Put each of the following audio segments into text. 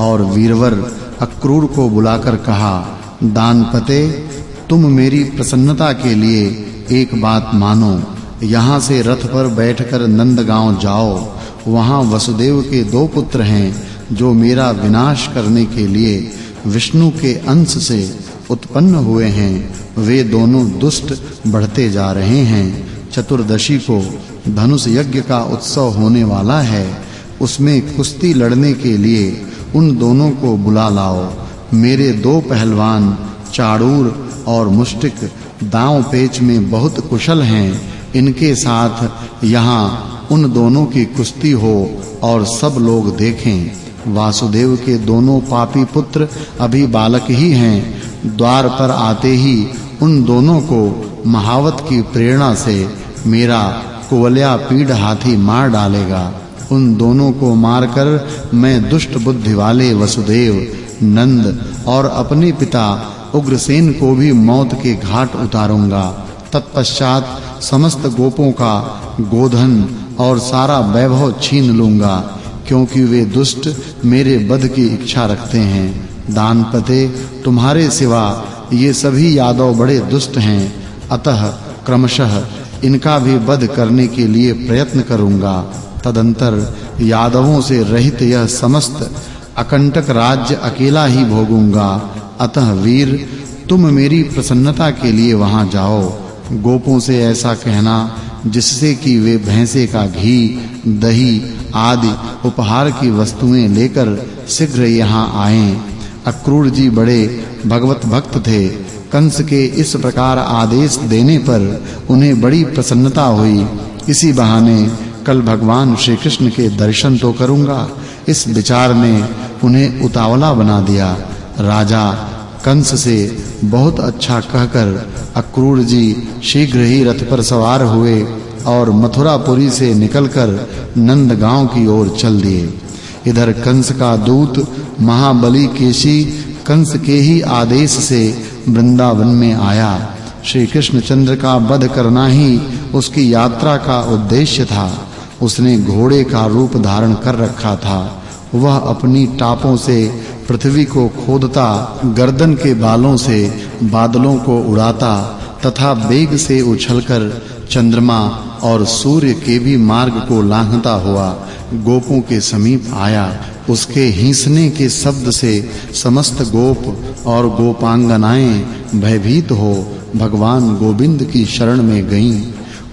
और वीरवर अक्रूर को बुलाकर कहा दानपते तुम मेरी प्रसन्नता के लिए एक बात मानो। यहाँ से रथ पर बैठकर नंदगांव जाओ। वहाँ वसुदेव के दो पुत्र हैं, जो मेरा विनाश करने के लिए विष्णु के अंश से उत्पन्न हुए हैं। वे दोनों दुष्ट बढ़ते जा रहे हैं। चतुर्दशी को धनुष यज्ञ का उत्सव होने वाला है। उसमें कुश्ती लड़ने के लिए उन दोनों को बुला लाओ। मेरे दो पहलवान, चाड़ूर और मुष्टिक दांव पेच में बहुत कुशल हैं। इनके साथ यहाँ उन दोनों की कुश्ती हो और सब लोग देखें। वासुदेव के दोनों पापी पुत्र अभी बालक ही हैं। द्वार पर आते ही उन दोनों को महावत की प्रेरणा से मेरा कुवल्या पीड़ हाथी मार डालेगा। उन दोनों को मारकर मैं दुष्ट बुद्धि वाले वसुदेव, नंद और अपने पिता उग्रसेन को भी मौत के घाट उतारूँगा। तत्पश्चात समस्त गोपों का गोधन और सारा वैभव छीन लूँगा, क्योंकि वे दुष्ट मेरे वध की इच्छा रखते हैं। दानपते, तुम्हारे सिवा ये सभी यादव बड़े दुष्ट हैं। अतः क्रमशः इनका भी वध करने के लिए प्रयत्न करूँगा। तदंतर यादवों से रहित यह समस्त अकंटक राज्य अकेला ही भोगूँगा। अतः वीर, तुम मेरी प्रसन्नता के लिए वहाँ जाओ। गोपों से ऐसा कहना, जिससे कि वे भैंसे का घी, दही आदि उपहार की वस्तुएँ लेकर शीघ्र यहाँ आएँ। अक्रूर जी बड़े भगवत भक्त थे। कंस के इस प्रकार आदेश देने पर उन्हें बड़ी प्रसन्नता हुई। इसी बहाने कल भगवान श्री कृष्ण के दर्शन तो करूँगा। इस विचार ने उन्हें उतावला बना दिया। राजा कंस से बहुत अच्छा कहकर अक्रूर जी शीघ्र ही रथ पर सवार हुए और मथुरापुरी से निकलकर नंदगांव की ओर चल दिए। इधर कंस का दूत महाबली केशी कंस के ही आदेश से वृंदावन में आया। श्री कृष्णचंद्र का वध करना ही उसकी यात्रा का उद्देश्य था। उसने घोड़े का रूप धारण कर रखा था। वह अपनी टापों से, पृथ्वी को खोदता, गर्दन के बालों से, बादलों को उड़ाता, तथा वेग से उछलकर चंद्रमा और सूर्य के भी मार्ग को लांघता हुआ गोपों के समीप आया। उसके हिंसने के शब्द से समस्त गोप और गोपांगनाएँ भयभीत हो भगवान गोविंद की शरण में गईं।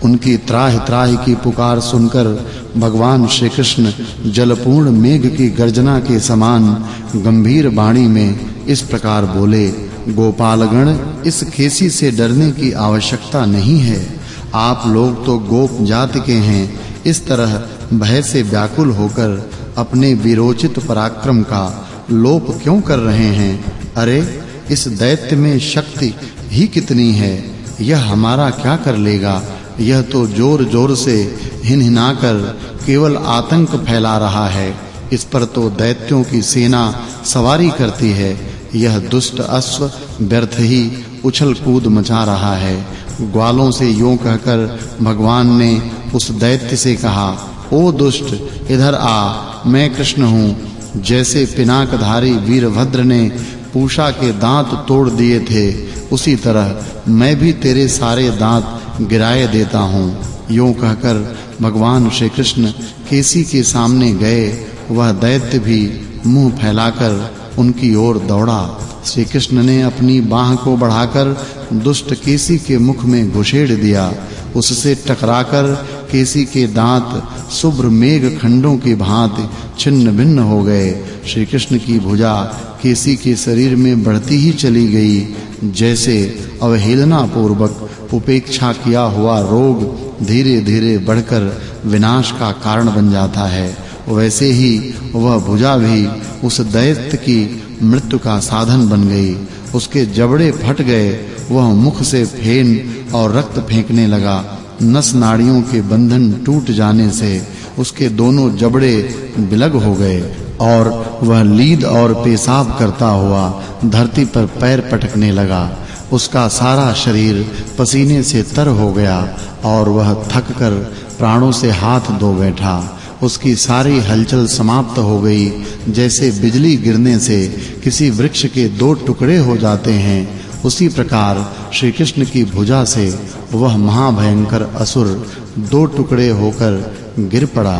उनकी त्राह त्राह की पुकार सुनकर भगवान श्री कृष्ण जलपूर्ण मेघ की गर्जना के समान गंभीर वाणी में इस प्रकार बोले, गोपालगण, इस खेसी से डरने की आवश्यकता नहीं है। आप लोग तो गोप जाति के हैं। इस तरह भय से व्याकुल होकर अपने विरोचित पराक्रम का लोप क्यों कर रहे हैं? अरे, इस दैत्य में शक्ति ही कितनी है? यह हमारा क्या कर लेगा? यह तो जोर-जोर से हिनहिनाकर केवल आतंक फैला रहा है। इस पर तो दैत्यों की सेना सवारी करती है। यह दुष्ट अश्व व्यर्थ ही उछल-कूद मचा रहा है। ग्वालों से यूँ कहकर भगवान ने उस दैत्य से कहा, ओ दुष्ट, इधर आ, मैं कृष्ण हूँ। जैसे पिनाकधारी वीरभद्र ने पूषा के दांत तोड़ दिए थे उसी तरह मैं भी तेरे सारे दांत गिराए देता हूँ। यूँ कहकर भगवान श्री कृष्ण केसी के सामने गए। वह दैत्य भी मुँह फैलाकर उनकी ओर दौड़ा। श्री कृष्ण ने अपनी बाह को बढ़ाकर दुष्ट केसी के मुख में घुसेड़ दिया। उससे टकराकर केसी के दांत शुभ्र मेघ खंडों के भांति छिन्न-भिन्न हो गए। श्री कृष्ण की भुजा केसी के शरीर में बढ़ती ही चली गई। जैसे अवहेलना पूर्वक उपेक्षा किया हुआ रोग धीरे-धीरे बढ़कर विनाश का कारण बन जाता है। वैसे ही वह भुजा भी उस दैत्य की मृत्यु का साधन बन गई। उसके जबड़े फट गए, वह मुख से फेन और रक्त फेंकने लगा। नस नाड़ियों के बंधन टूट जाने से उसके दोनों जबड़े बिलग हो गए और वह लीद और पेशाब करता हुआ धरती पर पैर पटकने लगा। उसका सारा शरीर पसीने से तर हो गया और वह थक कर प्राणों से हाथ धो बैठा। उसकी सारी हलचल समाप्त हो गई। जैसे बिजली गिरने से किसी वृक्ष के दो टुकड़े हो जाते हैं उसी प्रकार श्री कृष्ण की भुजा से वह महाभयंकर असुर दो टुकड़े होकर गिर पड़ा।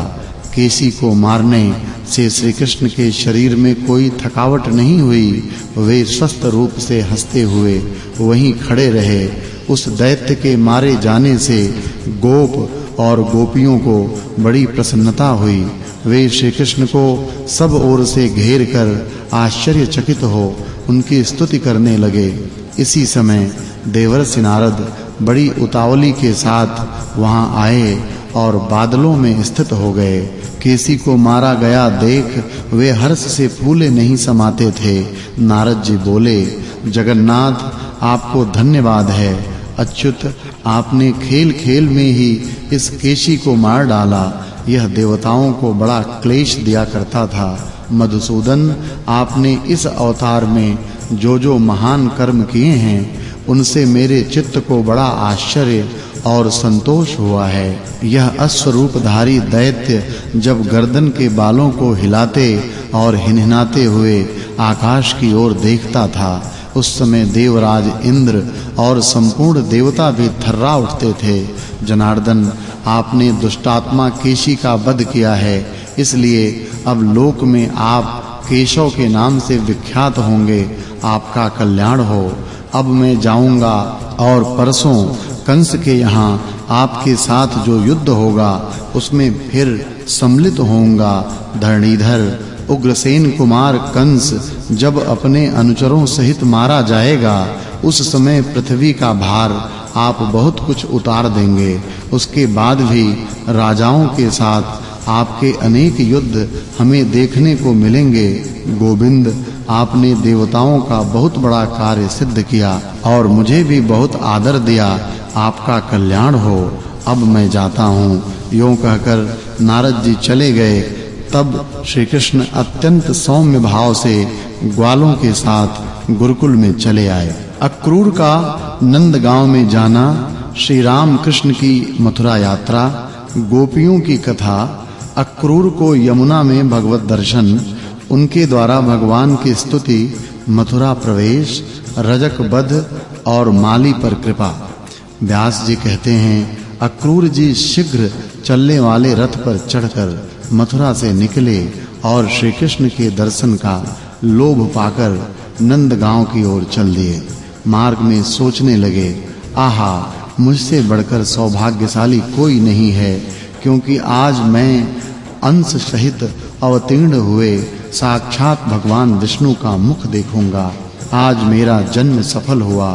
केसी को मारने से श्री कृष्ण के शरीर में कोई थकावट नहीं हुई। वे स्वस्थ रूप से हँसते हुए वहीं खड़े रहे। उस दैत्य के मारे जाने से गोप और गोपियों को बड़ी प्रसन्नता हुई। वे श्री कृष्ण को सब ओर से घेर कर आश्चर्यचकित हो उनकी स्तुति करने लगे। इसी समय देवर्षि नारद बड़ी उतावली के साथ वहाँ आए और बादलों में स्थित हो गए। केसी को मारा गया देख वे हर्ष से फूले नहीं समाते थे। नारद जी बोले, जगन्नाथ, आपको धन्यवाद है। अच्युत, आपने खेल-खेल में ही इस केशी को मार डाला। यह देवताओं को बड़ा क्लेश दिया करता था। मधुसूदन, आपने इस अवतार में जो जो महान कर्म किए हैं, उनसे मेरे चित्त को बड़ा आश्चर्य और संतोष हुआ है। यह अश्वरूपधारी दैत्य जब गर्दन के बालों को हिलाते और हिनहिनाते हुए आकाश की ओर देखता था, उस समय देवराज इंद्र और संपूर्ण देवता भी थर्रा उठते थे। जनार्दन, आपने दुष्टात्मा केशी का वध किया है इसलिए अब लोक में आप केशव के नाम से विख्यात होंगे, आपका कल्याण हो। अब मैं जाऊँगा और परसों कंस के यहाँ आपके साथ जो युद्ध होगा, उसमें फिर सम्मिलित होऊँगा धरणीधर उग्रसेन कुमार कंस। जब अपने अनुचरों सहित मारा जाएगा, उस समय पृथ्वी का भार आप बहुत कुछ उतार देंगे। उसके बाद भी राजाओं के साथ आपके अनेक युद्ध हमें देखने को मिलेंगे। गोविंद, आपने देवताओं का बहुत बड़ा कार्य सिद्ध किया और मुझे भी बहुत आदर दिया। आपका कल्याण हो। अब मैं जाता हूँ। यूँ कहकर नारद जी चले गए। तब श्री कृष्ण अत्यंत सौम्य भाव से ग्वालों के साथ गुरुकुल में चले आए। अक्रूर का नंद गाँव में जाना श्री राम कृष्ण की मथुरा यात्रा, गोपियों की कथा अक्रूर को यमुना में भगवत दर्शन, उनके द्वारा भगवान की स्तुति, मथुरा प्रवेश, रजक वध और माली पर कृपा। व्यास जी कहते हैं, अक्रूर जी शीघ्र चलने वाले रथ पर चढ़कर मथुरा से निकले और श्री कृष्ण के दर्शन का लोभ पाकर नंद गाँव की ओर चल दिए। मार्ग में सोचने लगे, आहा, मुझसे बढ़कर सौभाग्यशाली कोई नहीं है, क्योंकि आज मैं अंश सहित अवतीर्ण हुए, साक्षात भगवान विष्णु का मुख देखूँगा। आज मेरा जन्म सफल हुआ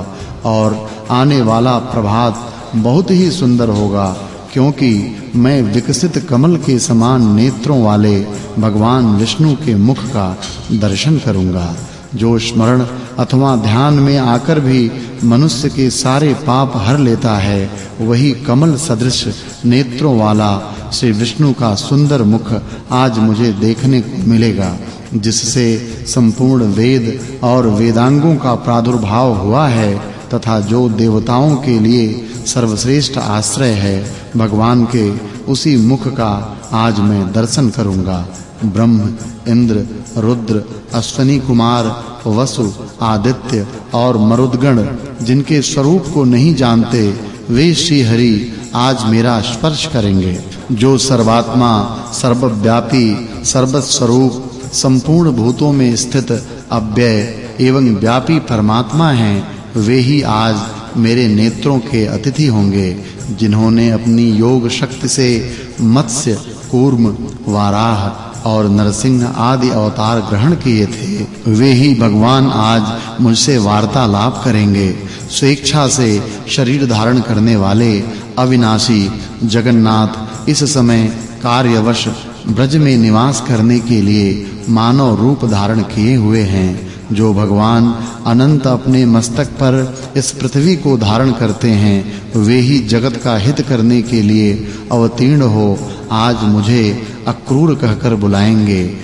और आने वाला प्रभात बहुत ही सुंदर होगा, क्योंकि मैं विकसित कमल के समान नेत्रों वाले भगवान विष्णु के मुख का दर्शन करूँगा। जो स्मरण अथवा ध्यान में आकर भी मनुष्य के सारे पाप हर लेता है, वही कमल सदृश नेत्रों वाला श्री विष्णु का सुंदर मुख आज मुझे देखने को मिलेगा, जिससे संपूर्ण वेद और वेदांगों का प्रादुर्भाव हुआ है तथा जो देवताओं के लिए सर्वश्रेष्ठ आश्रय है, भगवान के उसी मुख का आज मैं दर्शन करूँगा। ब्रह्म, इंद्र, रुद्र, अश्वनी कुमार, वसु, आदित्य और मरुदगण, जिनके स्वरूप को नहीं जानते, वे श्री हरि आज मेरा स्पर्श करेंगे। जो सर्वात्मा, सर्वव्यापी, सर्वस्वरूप, संपूर्ण भूतों में स्थित अव्यय एवं व्यापी परमात्मा हैं, वे ही आज मेरे नेत्रों के अतिथि होंगे, जिन्होंने अपनी योग शक्ति से मत्स्य, कूर्म, वाराह और नरसिंह आदि अवतार ग्रहण किए थे। वे ही भगवान आज मुझसे वार्तालाप करेंगे, स्वेच्छा से शरीर धारण करने वाले अविनाशी जगन्नाथ इस समय कार्यवश ब्रज में निवास करने के लिए मानव रूप धारण किए हुए हैं। जो भगवान अनंत अपने मस्तक पर इस पृथ्वी को धारण करते हैं, वे ही जगत का हित करने के लिए अवतीर्ण हो, आज मुझे अक्रूर कहकर बुलाएँगे।